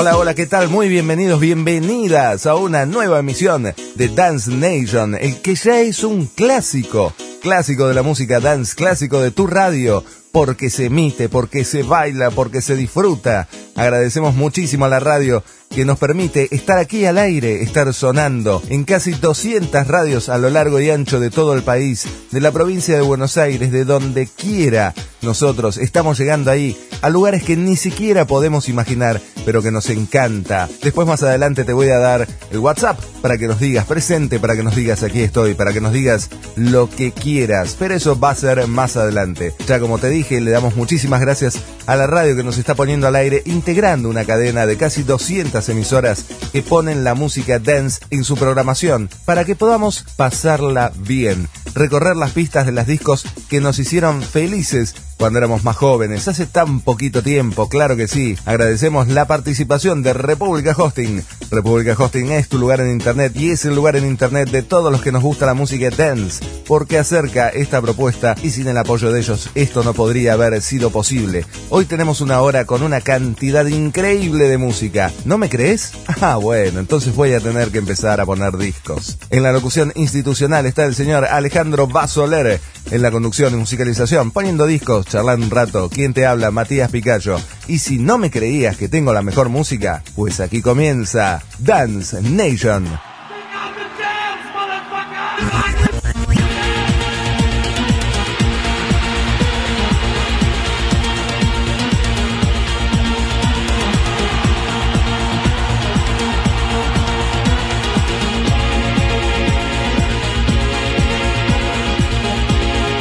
Hola, hola, ¿qué tal? Muy bienvenidos, bienvenidas a una nueva emisión de Dance Nation, el que ya es un clásico, clásico de la música dance, clásico de tu radio, porque se emite, porque se baila, porque se disfruta. Agradecemos muchísimo a la radio que nos permite estar aquí al aire, estar sonando en casi 200 radios a lo largo y ancho de todo el país, de la provincia de Buenos Aires, de donde quiera. Nosotros estamos llegando ahí a lugares que ni siquiera podemos imaginar, pero que nos encanta. Después más adelante te voy a dar el WhatsApp para que nos digas presente, para que nos digas aquí estoy, para que nos digas lo que quieras. Pero eso va a ser más adelante. Ya como te dije, le damos muchísimas gracias a la radio que nos está poniendo al aire, integrando una cadena de casi 200 emisoras que ponen la música dance en su programación para que podamos pasarla bien, recorrer las pistas de los discos que nos hicieron felices cuando éramos más jóvenes, hace tan poquito tiempo, claro que sí. Agradecemos la participación de República Hosting. República Hosting es tu lugar en Internet y es el lugar en Internet de todos los que nos gusta la música dance, porque acerca esta propuesta y sin el apoyo de ellos esto no podría haber sido posible. Hoy tenemos una hora con una cantidad increíble de música. ¿No me crees? Ah, bueno, entonces voy a tener que empezar a poner discos. En la locución institucional está el señor Alejandro Basoler, en la conducción y musicalización, poniendo discos charlando un rato. ¿Quién te habla? Matías Picayo. Y si no me creías que tengo la mejor música, pues aquí comienza Dance Nation.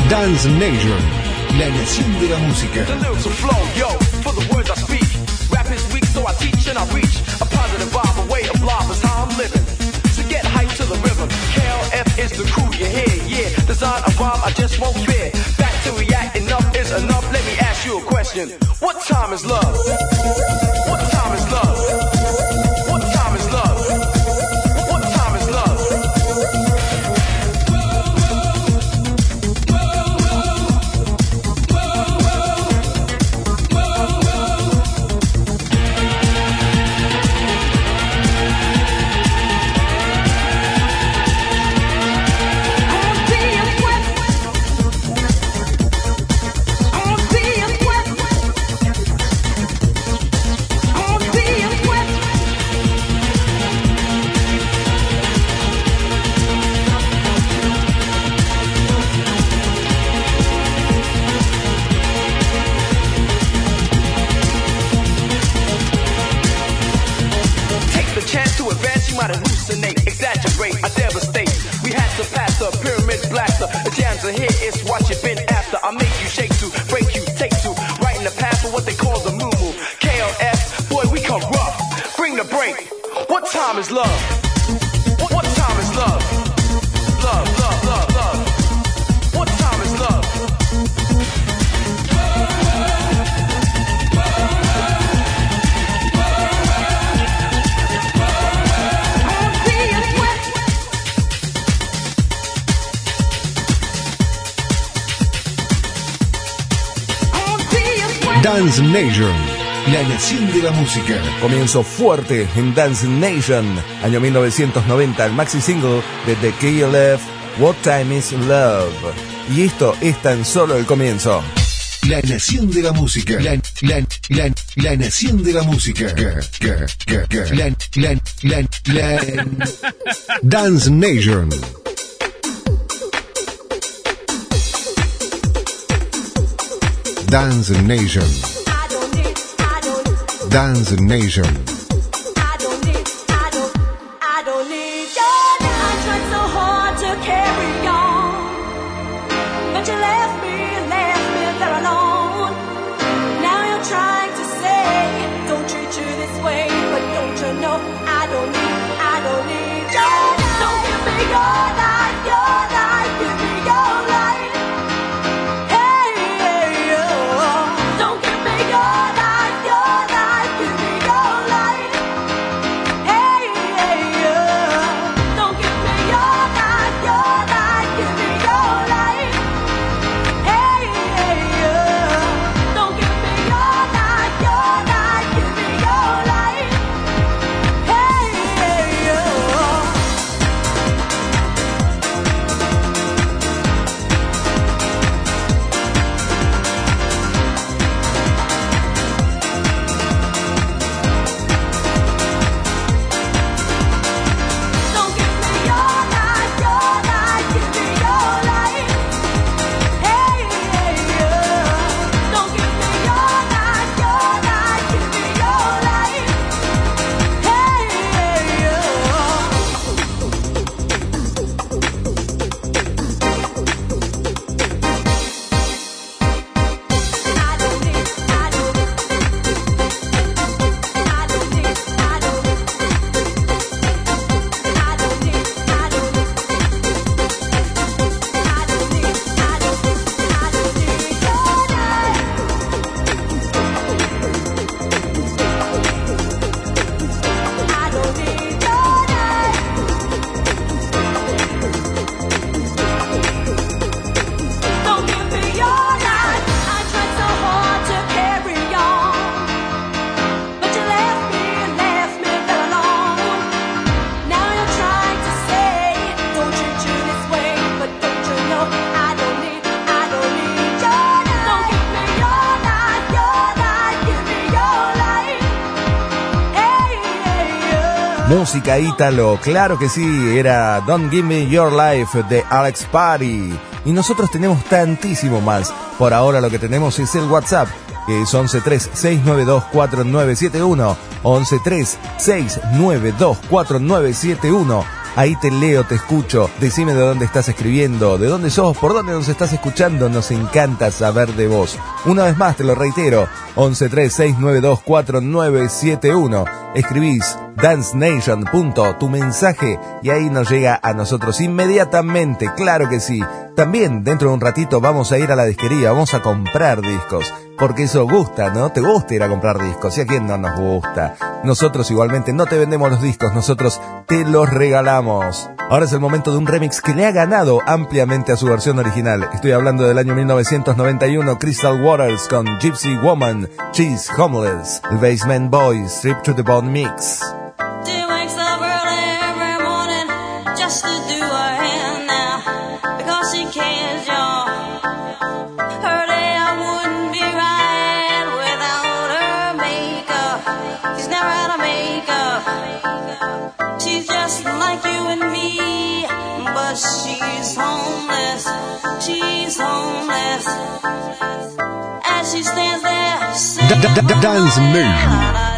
Dance Nation. De la música. The lyrics flow, yo, for the words I speak. Rap is weak, so I teach and I. A positive vibe, a way is how I'm living. So get to the rhythm. KLF is the crew you yeah. Design I just won't. Back to enough is enough. Let me ask you a question. What time is love? What time is love? La nación de la música. Comienzo fuerte en Dance Nation, año 1990, el maxi single de The KLF, What Time Is Love. Y esto es tan solo el comienzo. La nación de la música. La, la, la, La nación de la música. La, la, la, la, Dance Nation. Dance Nation. Dance Nation. Música ítalo, claro que sí, era Don't Give Me Your Life de Alex Party. Y nosotros tenemos tantísimo más. Por ahora lo que tenemos es el WhatsApp, que es 113-692-4971. 113-692-4971. Ahí te leo, te escucho. Decime de dónde estás escribiendo, de dónde sos, por dónde nos estás escuchando. Nos encanta saber de vos. Una vez más te lo reitero. 113-692-4971. Escribís tu mensaje y ahí nos llega a nosotros inmediatamente, claro que sí. También dentro de un ratito vamos a ir a la disquería, vamos a comprar discos, porque eso gusta, ¿no? Te gusta ir a comprar discos y a quién no nos gusta. Nosotros igualmente no te vendemos los discos, nosotros te los regalamos. Ahora es el momento de un remix que le ha ganado ampliamente a su versión original. Estoy hablando del año 1991, Crystal Waters con Gypsy Woman, Cheese Homeless, el Basement Boys, Strip to the Bone Mix. She's homeless, she's homeless. As she stands there, dance move.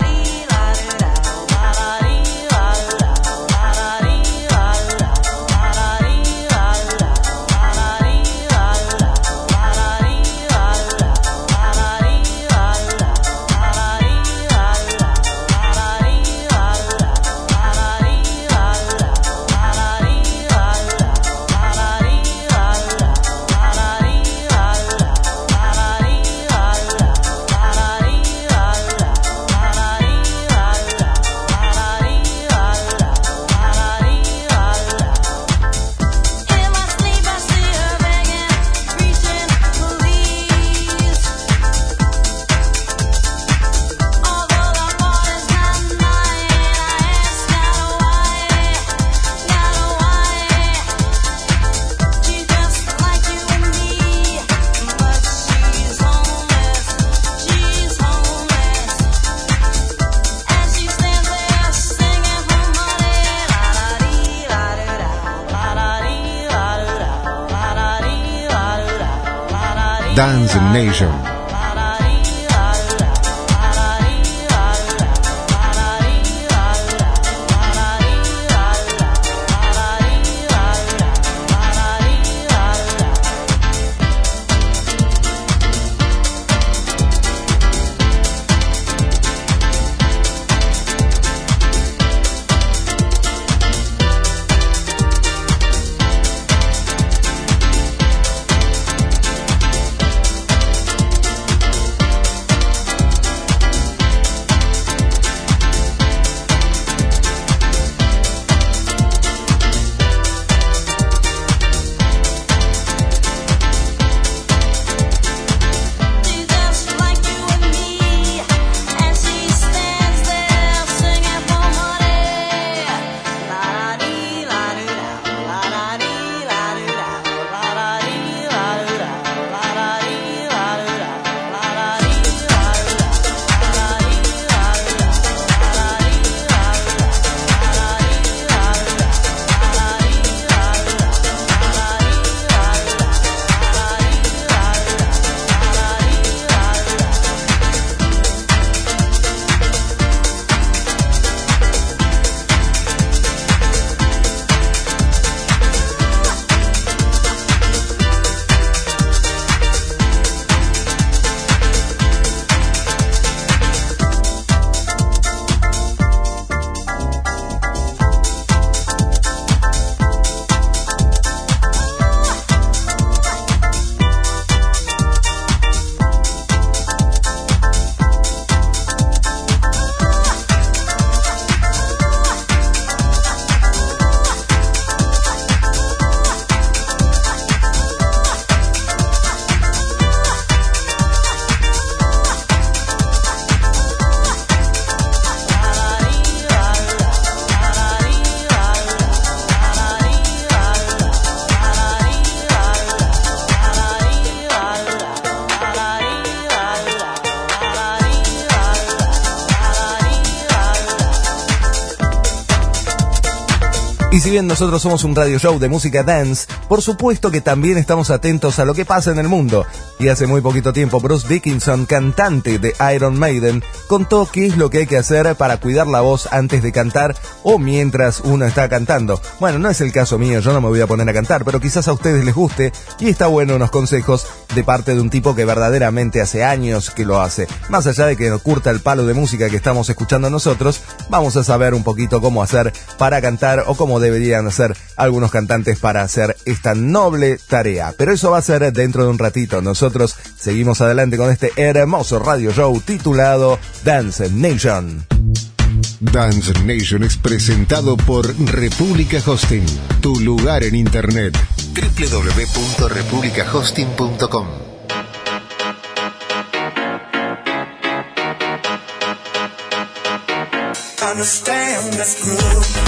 Y si bien nosotros somos un radio show de música dance, por supuesto que también estamos atentos a lo que pasa en el mundo. Y hace muy poquito tiempo Bruce Dickinson, cantante de Iron Maiden, contó qué es lo que hay que hacer para cuidar la voz antes de cantar o mientras uno está cantando. Bueno, no es el caso mío, yo no me voy a poner a cantar, pero quizás a ustedes les guste y está bueno unos consejos de parte de un tipo que verdaderamente hace años que lo hace. Más allá de que nos curta el palo de música que estamos escuchando nosotros, vamos a saber un poquito cómo hacer para cantar o cómo deberían hacer algunos cantantes para hacer esta noble tarea. Pero eso va a ser dentro de un ratito. Nosotros seguimos adelante con este hermoso radio show titulado Dance Nation. Dance Nation es presentado por República Hosting, tu lugar en Internet. www.republicahosting.com Understand this groove.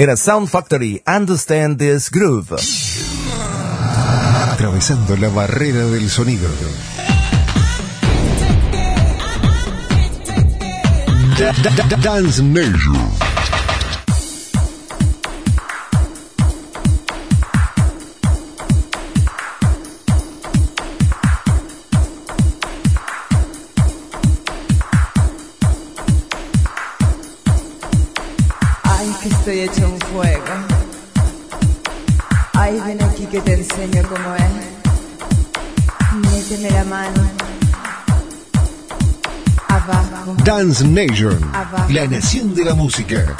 Era Sound Factory, Understand This Groove. Atravesando la barrera del sonido. Da- da- da- Dance Nation. Un fuego. Ay, ven aquí que te enseño cómo es. Méteme la mano. Abajo. Dance Nation. Abajo. La nación de la música.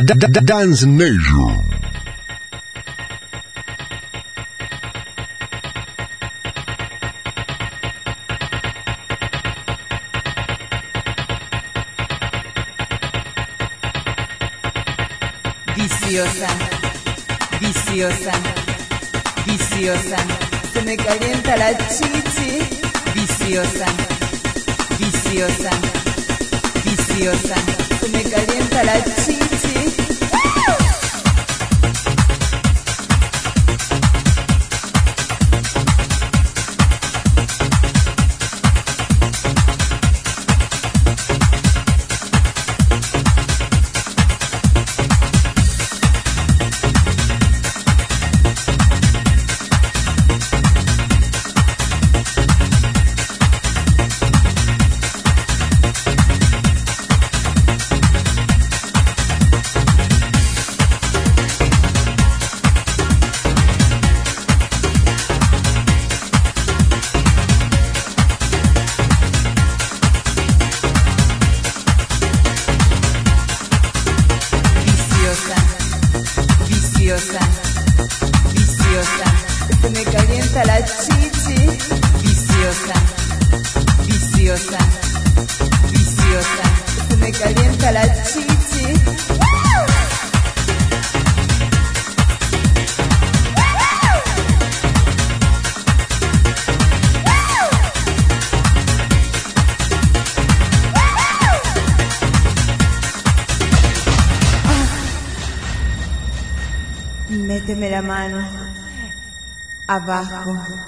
Dance Nation. Abajo.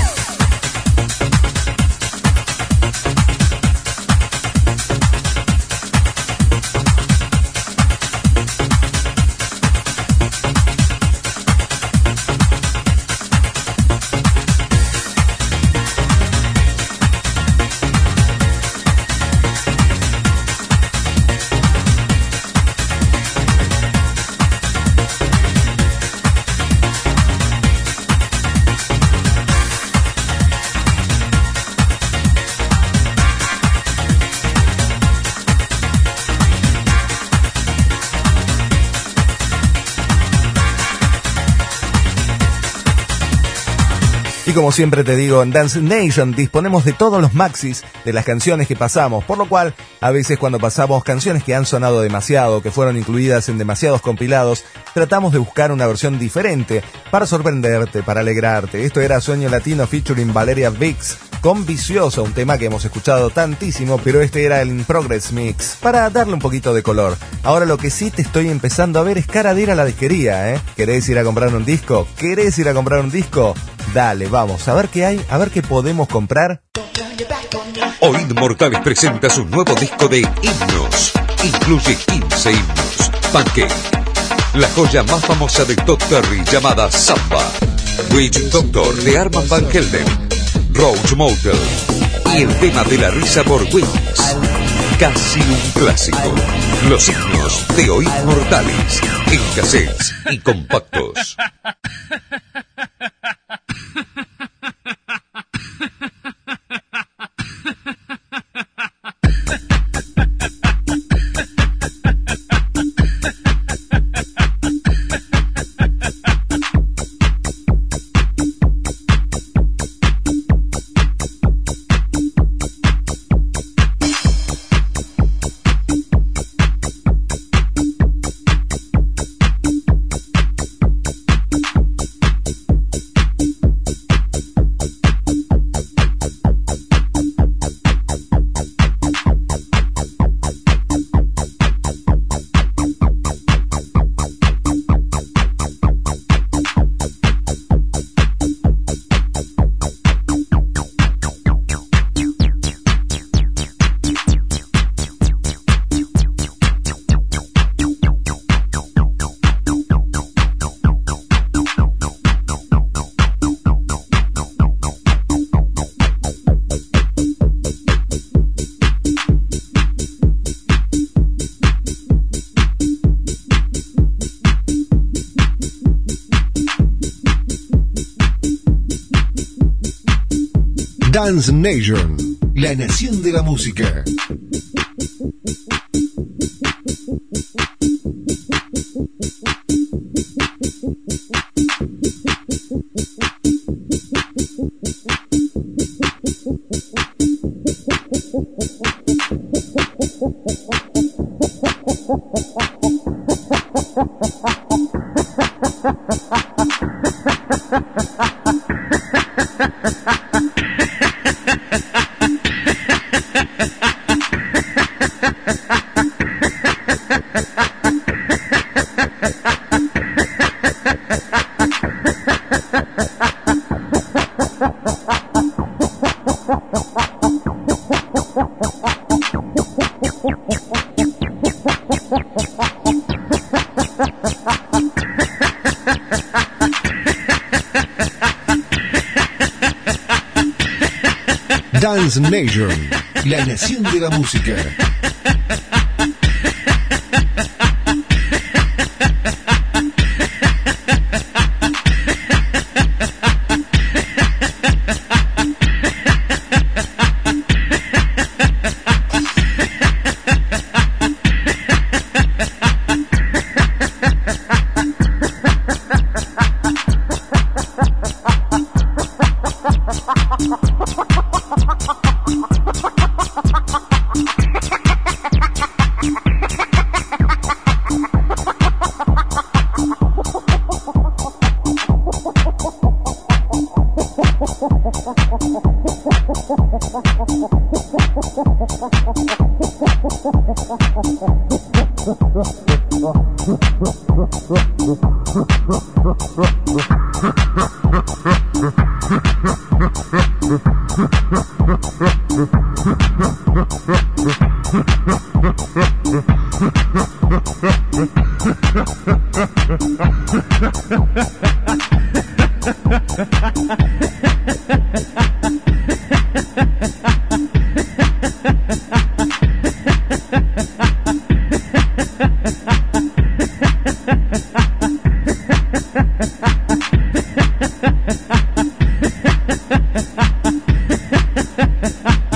Y como siempre te digo, en Dance Nation disponemos de todos los maxis de las canciones que pasamos, por lo cual a veces cuando pasamos canciones que han sonado demasiado, que fueron incluidas en demasiados compilados, tratamos de buscar una versión diferente para sorprenderte, para alegrarte. Esto era Sueño Latino featuring Valeria Vix con Vicioso, un tema que hemos escuchado tantísimo, pero este era el Progress Mix, para darle un poquito de color. Ahora lo que sí te estoy empezando a ver es cara de ir a la disquería, ¿eh? ¿Querés ir a comprar un disco? ¿Querés ir a comprar un disco? Dale, vamos, a ver qué hay, a ver qué podemos comprar. Oíd Mortales presenta su nuevo disco de himnos. Incluye 15 himnos. Pancake. La joya más famosa de Todd llamada Samba. Witch Doctor de Arman Van Helden. Roach Motel. Y el tema de la risa por Wings. Casi un clásico. Los himnos de Oíd Mortales. En cassettes y compactos. Dance Nation, la nación de la música. Dance la nación de la música. Ha ha ha ha!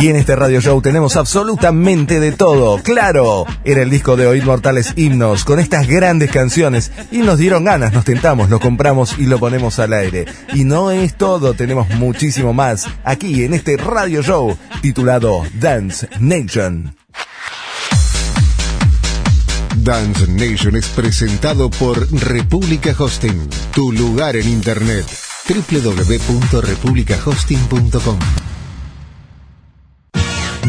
Y en este radio show tenemos absolutamente de todo. Claro, era el disco de Oíd Mortales Himnos con estas grandes canciones y nos dieron ganas, nos tentamos, lo compramos y lo ponemos al aire. Y no es todo, tenemos muchísimo más aquí en este radio show titulado Dance Nation. Dance Nation es presentado por República Hosting, tu lugar en Internet. www.republicahosting.com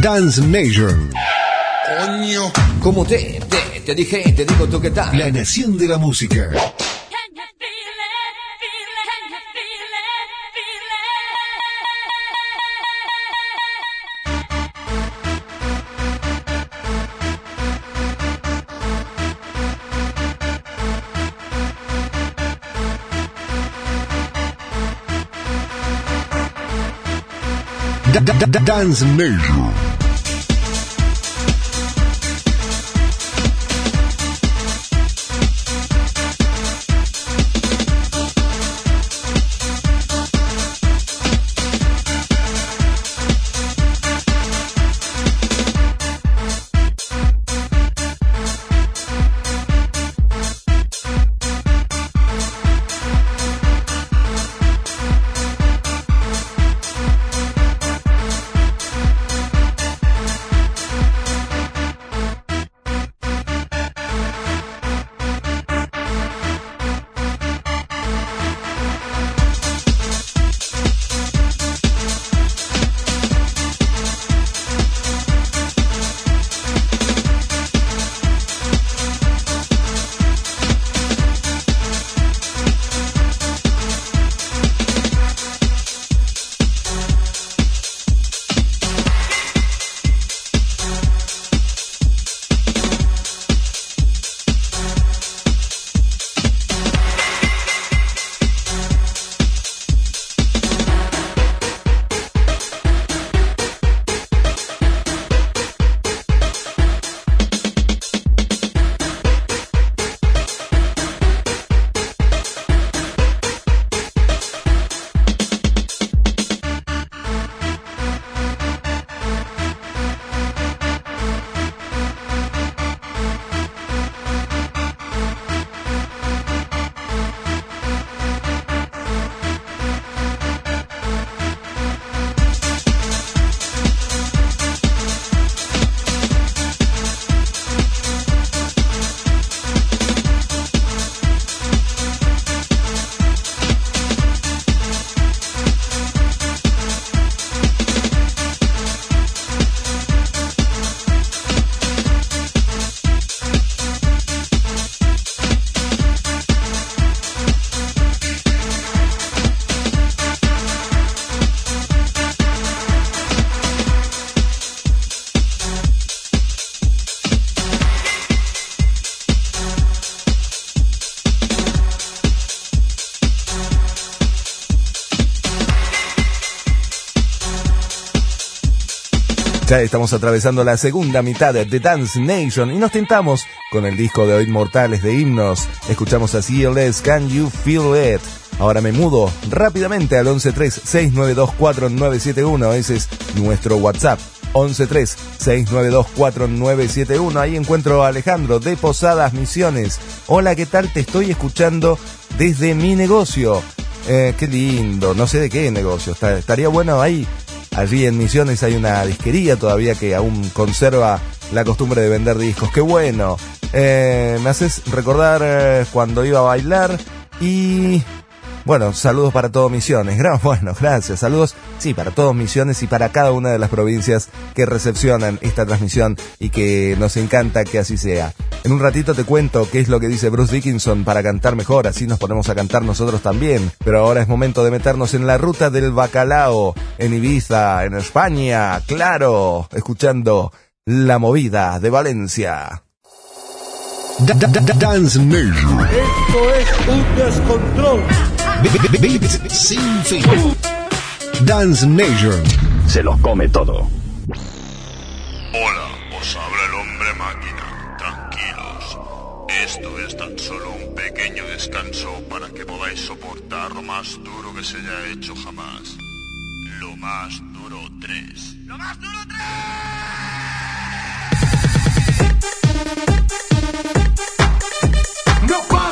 Dance Nation, Coño. Como te, te, te dije, te digo tú qué tal. la nación de la música. Da- da- da- Dance Nation. Estamos atravesando la segunda mitad de Dance Nation y nos tentamos con el disco de Hoy Mortales de himnos. Escuchamos a CLS Can You Feel It. Ahora me mudo rápidamente al 113-692-4971. Ese es nuestro WhatsApp. 113-692-4971. Ahí encuentro a Alejandro de Posadas Misiones. Hola, ¿qué tal? Te estoy escuchando desde mi negocio. Eh, qué lindo, no sé de qué negocio. Estaría bueno ahí. Allí en Misiones hay una disquería todavía que aún conserva la costumbre de vender discos. Qué bueno. Eh, me haces recordar eh, cuando iba a bailar y Bueno, saludos para todo Misiones. Bueno, gracias. Saludos, sí, para todos Misiones y para cada una de las provincias que recepcionan esta transmisión y que nos encanta que así sea. En un ratito te cuento qué es lo que dice Bruce Dickinson para cantar mejor, así nos ponemos a cantar nosotros también. Pero ahora es momento de meternos en la ruta del bacalao, en Ibiza, en España, claro, escuchando la movida de Valencia. Da- da- da- Dance Nation. Esto es un descontrol. Beats sin fin. Dance Nation. Se los come todo. Hola, os habla el hombre máquina. Tranquilos. Esto es tan solo un pequeño descanso para que podáis soportar lo más duro que se haya hecho jamás. Lo más duro 3. ¡Lo más duro 3! No pares, no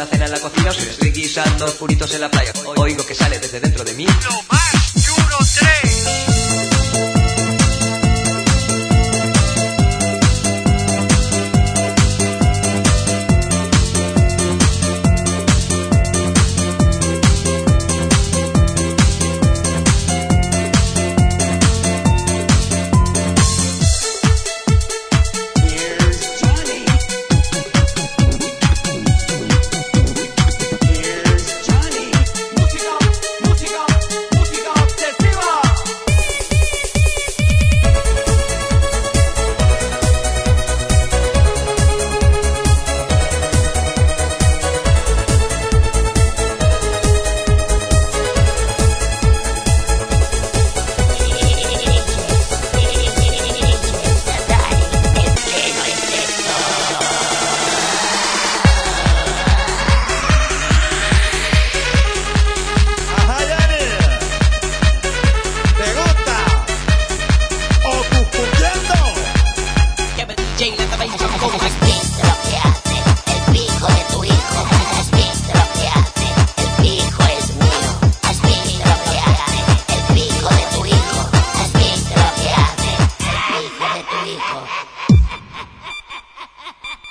una cena en la cocina o si estoy guisando puritos en la playa. Oigo que sale desde dentro de mí.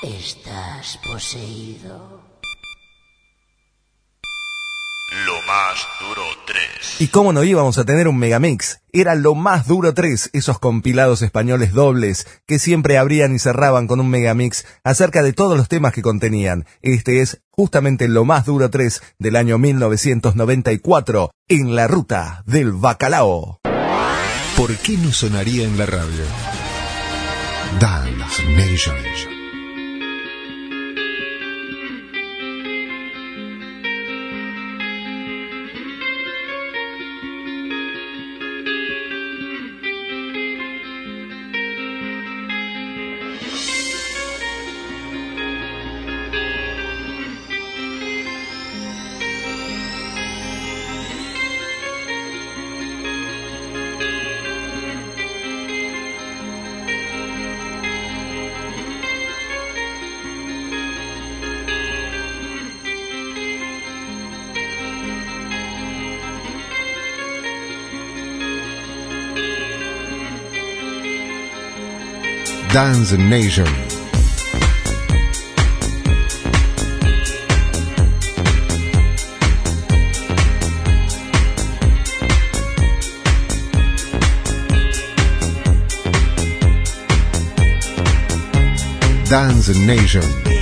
Estás poseído. Lo más duro 3. ¿Y cómo no íbamos a tener un megamix? Era lo más duro 3, esos compilados españoles dobles que siempre abrían y cerraban con un megamix acerca de todos los temas que contenían. Este es justamente lo más duro 3 del año 1994, en la ruta del bacalao. ¿Por qué no sonaría en la radio? Dance Nation. Dance Nation. Dance Nation.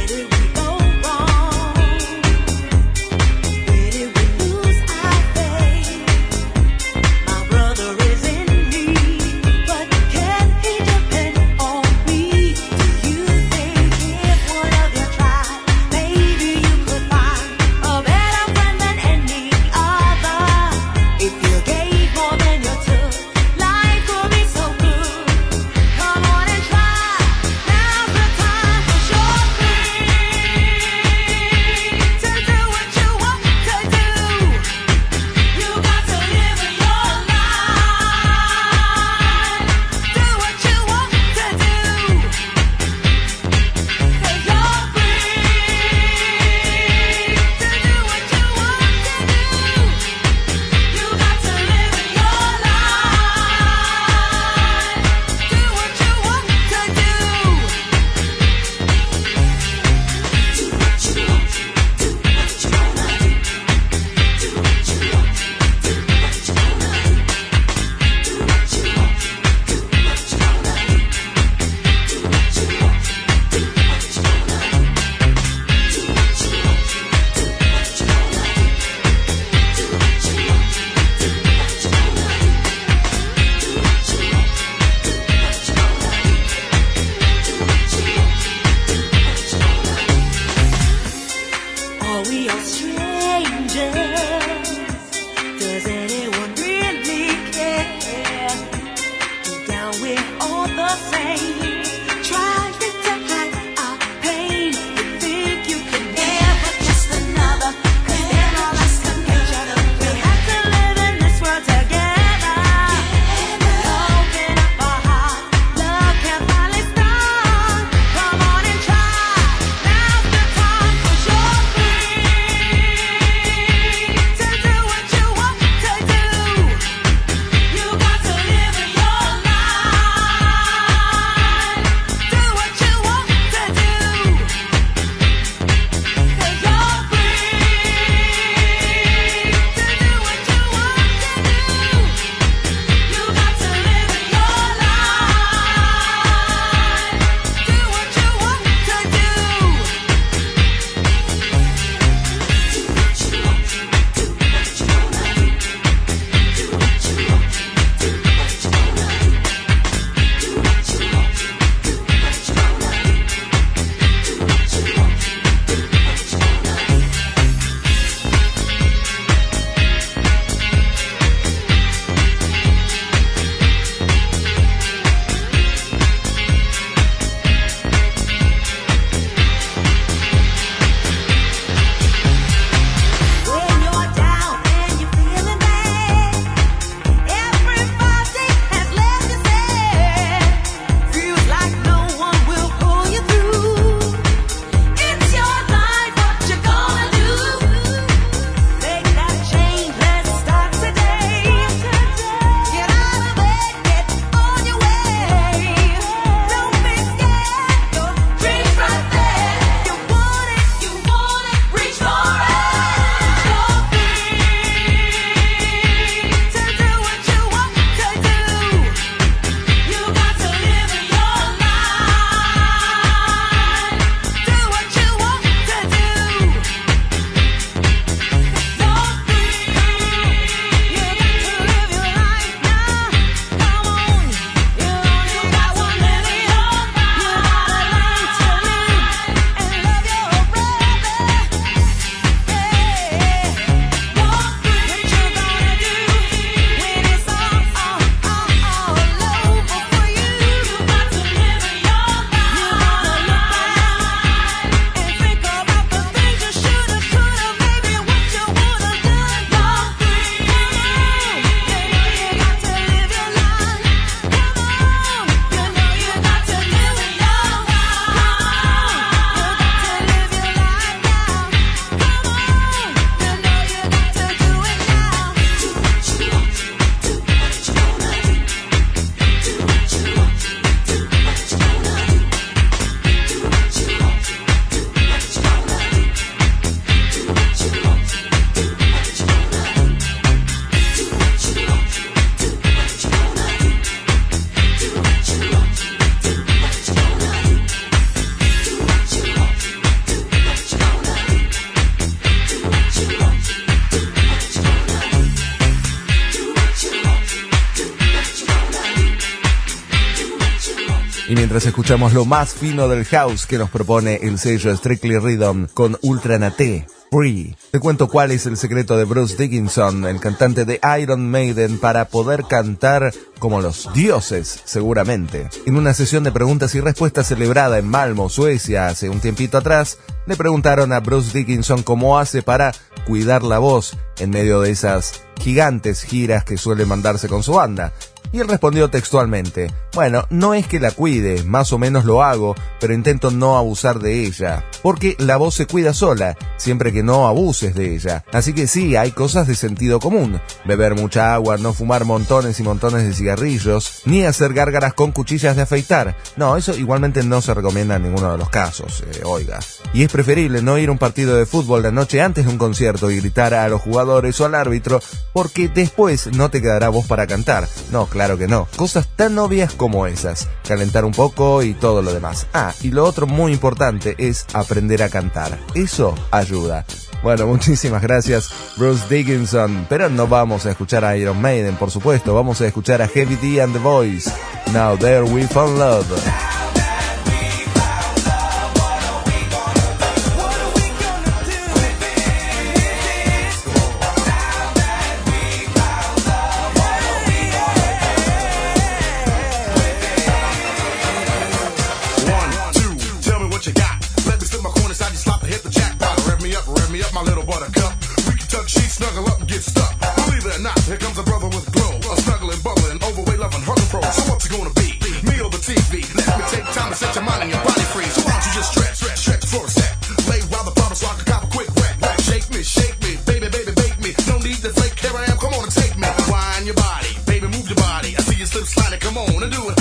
Escuchamos lo más fino del house que nos propone el sello Strictly Rhythm con Ultranate. Free. Te cuento cuál es el secreto de Bruce Dickinson, el cantante de Iron Maiden, para poder cantar como los dioses, seguramente. En una sesión de preguntas y respuestas celebrada en Malmo, Suecia, hace un tiempito atrás, le preguntaron a Bruce Dickinson cómo hace para cuidar la voz en medio de esas gigantes giras que suele mandarse con su banda. Y él respondió textualmente, bueno, no es que la cuide, más o menos lo hago, pero intento no abusar de ella, porque la voz se cuida sola, siempre que no abuses de ella. Así que sí, hay cosas de sentido común. Beber mucha agua, no fumar montones y montones de cigarrillos, ni hacer gárgaras con cuchillas de afeitar. No, eso igualmente no se recomienda en ninguno de los casos, eh, oiga. Y es preferible no ir a un partido de fútbol la noche antes de un concierto y gritar a los jugadores o al árbitro, porque después no te quedará voz para cantar. No, claro que no. Cosas tan obvias como como esas, calentar un poco y todo lo demás. Ah, y lo otro muy importante es aprender a cantar. Eso ayuda. Bueno, muchísimas gracias Bruce Dickinson, pero no vamos a escuchar a Iron Maiden, por supuesto, vamos a escuchar a Heavy D and the Boys. Now there we found love. wanna do it.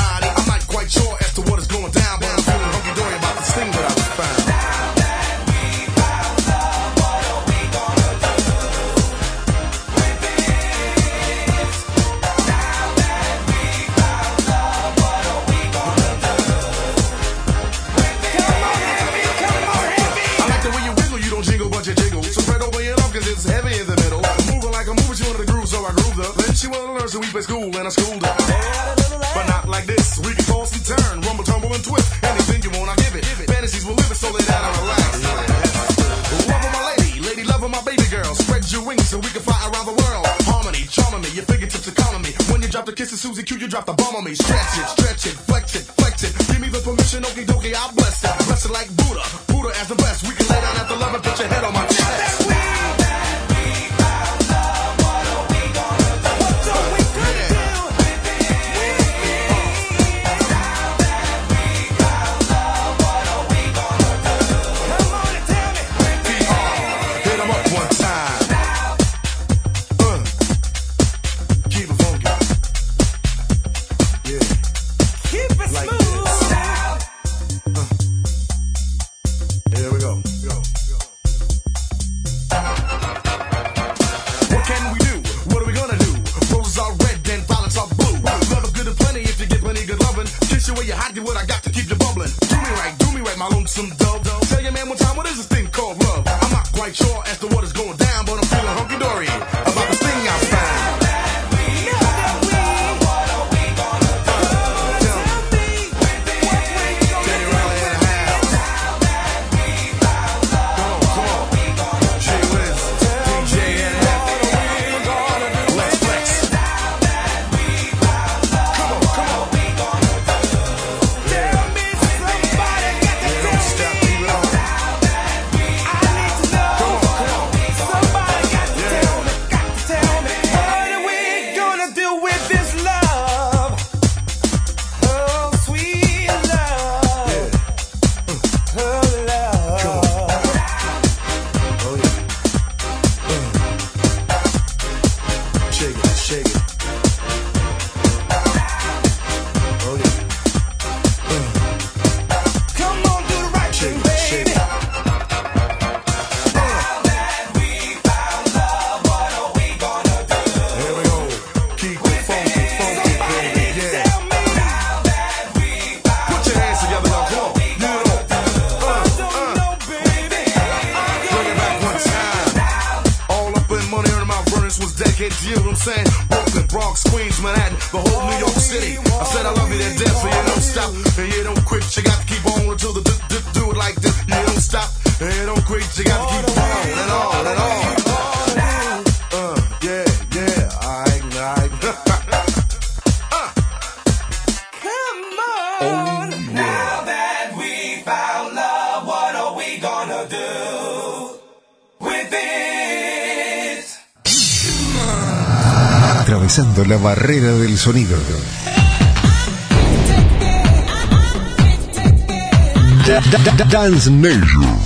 Dance Nation.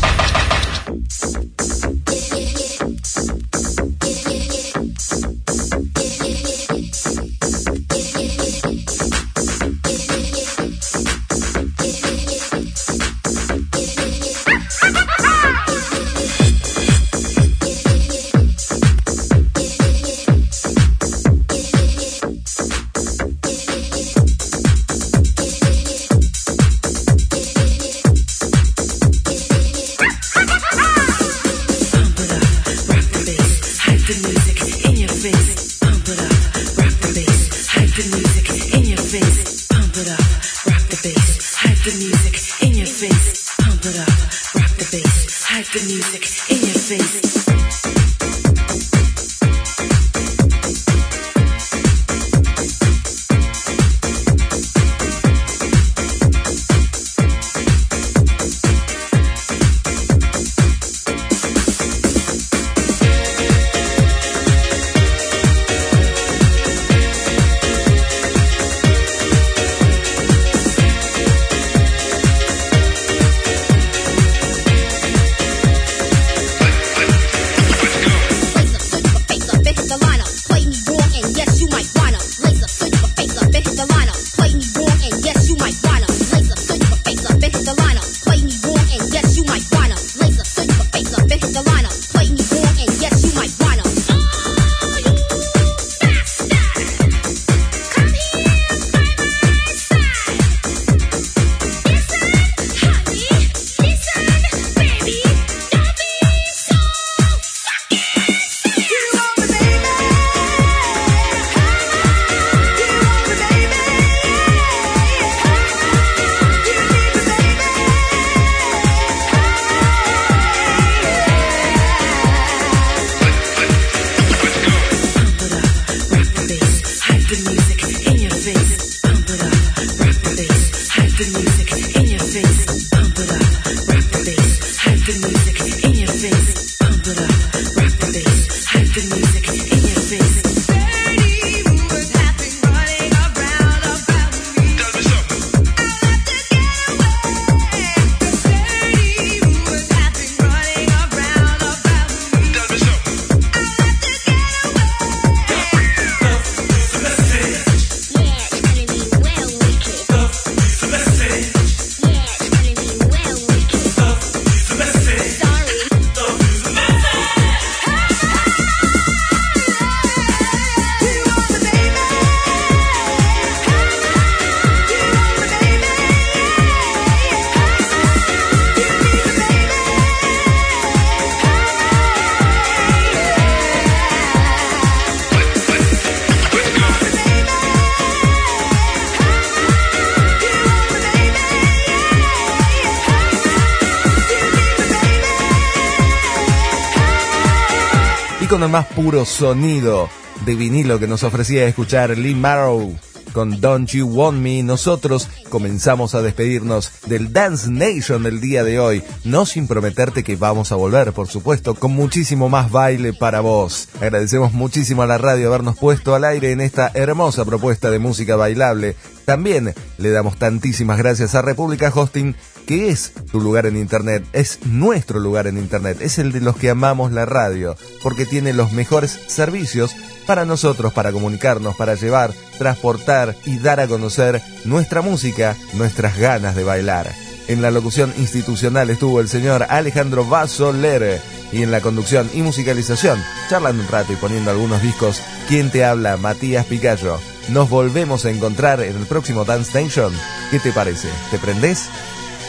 Puro sonido de vinilo que nos ofrecía escuchar Lee Marrow con Don't You Want Me, nosotros comenzamos a despedirnos del Dance Nation del día de hoy, no sin prometerte que vamos a volver, por supuesto, con muchísimo más baile para vos. Agradecemos muchísimo a la radio habernos puesto al aire en esta hermosa propuesta de música bailable. También le damos tantísimas gracias a República Hosting, que es tu lugar en Internet, es nuestro lugar en Internet, es el de los que amamos la radio, porque tiene los mejores servicios para nosotros, para comunicarnos, para llevar, transportar y dar a conocer nuestra música, nuestras ganas de bailar. En la locución institucional estuvo el señor Alejandro Basoler y en la conducción y musicalización, charlando un rato y poniendo algunos discos, quien te habla, Matías Picayo. Nos volvemos a encontrar en el próximo Dance Station. ¿Qué te parece? ¿Te prendés?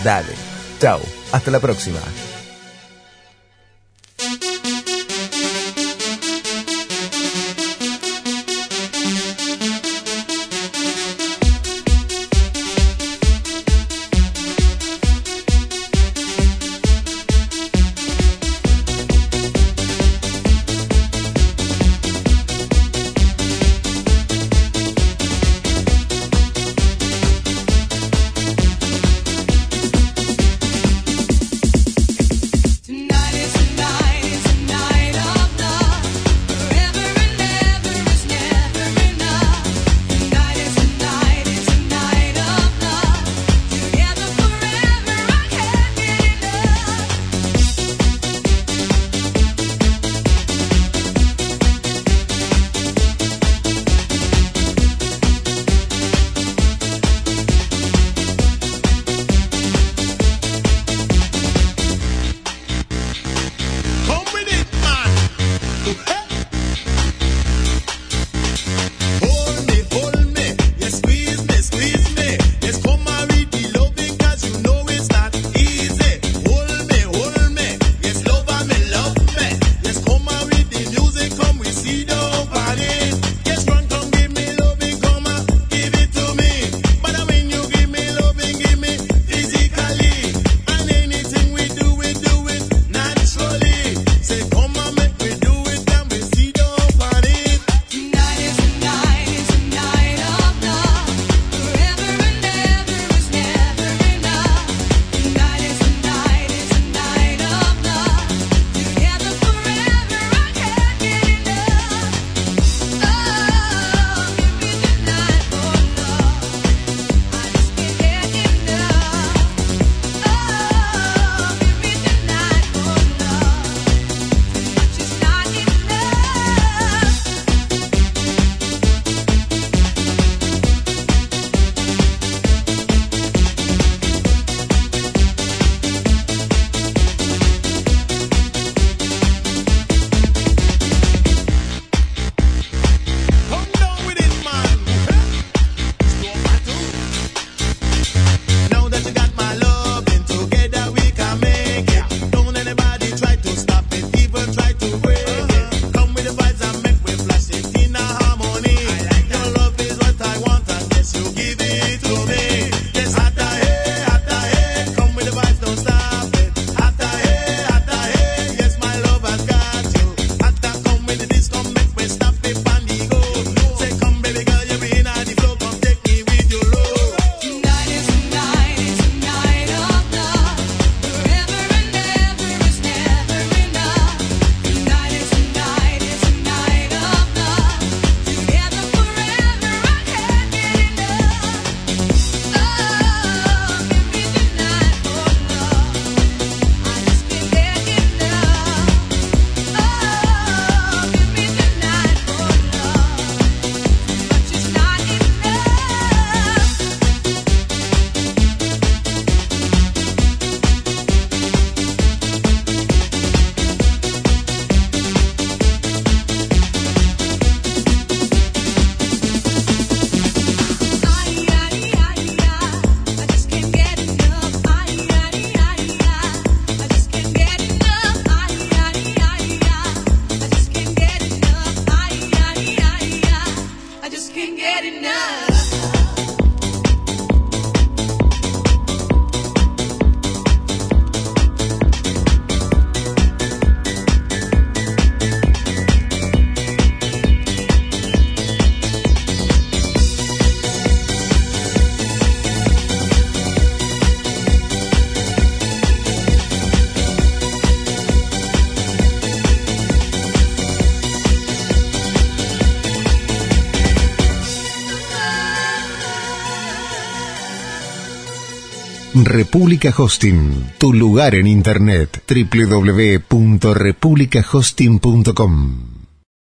Dale. Chao. Hasta la próxima. República Hosting, tu lugar en Internet, www.republicahosting.com.